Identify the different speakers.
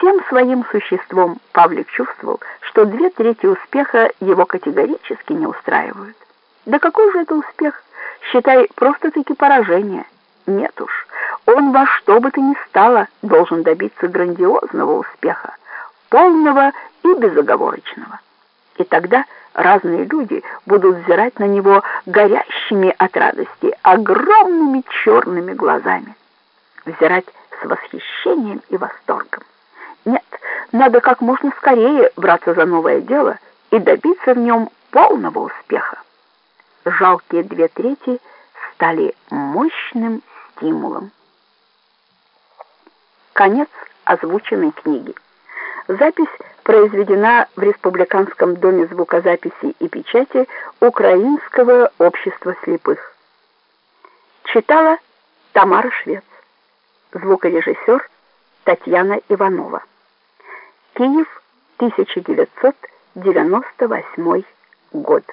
Speaker 1: Всем своим существом Павлик чувствовал, что две трети успеха его категорически не устраивают. Да какой же это успех? Считай, просто-таки поражение. Нет уж, он во что бы то ни стало должен добиться грандиозного успеха, полного и безоговорочного. И тогда разные люди будут взирать на него горящими от радости, огромными черными глазами. Взирать с восхищением и восторгом. Надо как можно скорее браться за новое дело и добиться в нем полного успеха. Жалкие две трети стали мощным стимулом. Конец озвученной книги. Запись произведена в Республиканском доме звукозаписи и печати Украинского общества слепых. Читала Тамара Швец. Звукорежиссер Татьяна Иванова. Киев, 1998 год.